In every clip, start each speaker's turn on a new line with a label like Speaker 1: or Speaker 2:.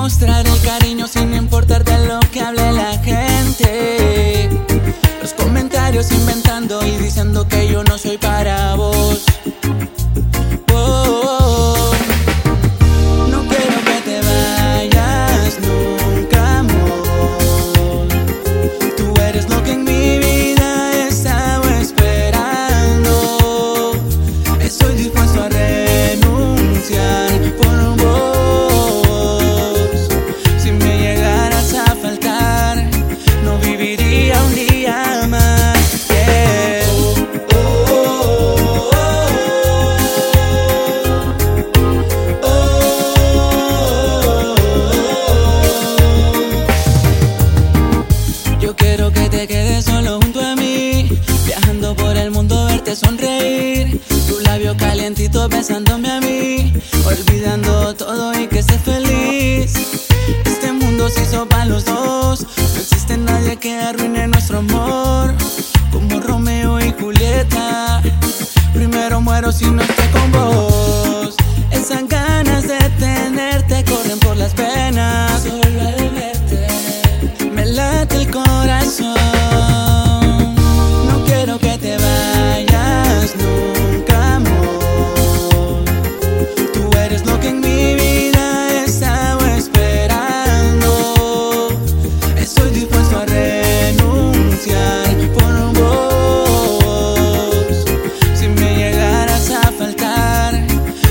Speaker 1: Y demostrar el cariño sin importar de lo que hable la gente. Los comentarios inventando y diciendo que yo no soy para vos. Sonreír. Tu labio calientito besándome a mí, olvidando todo y que estés feliz. Este mundo se hizo para los dos, no existe nadie que arruine nuestro amor, a renunciar por vos. Si me llegaras a faltar,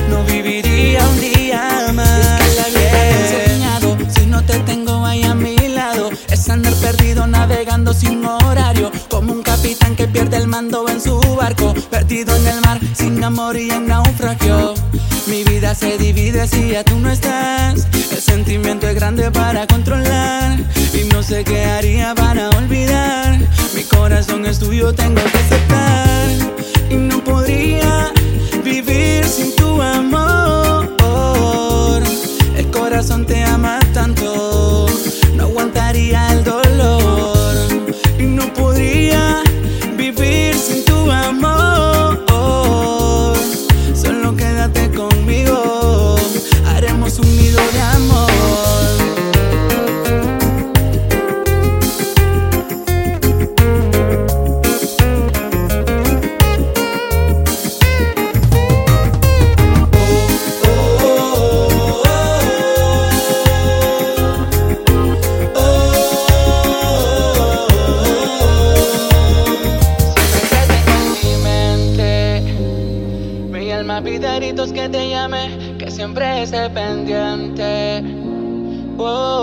Speaker 1: no viviría un día más. Es que la enseñado, si no te tengo ahí a mi lado, es andar perdido navegando sin horario, como un capitán que pierde el mando en su barco, perdido en el mar, sin amor y en naufragio. Mi vida se divide si ya tú no estás. El sentimiento es grande para controlar y no sé qué haría para olvidar. Mi corazón es tuyo, tengo que aceptar y no podría vivir sin tu amor. El corazón te ama tanto, no aguantaría el dolor y no podría vivir sin tu amor. Gritos que te llame, que siempre esté pendiente. Oh.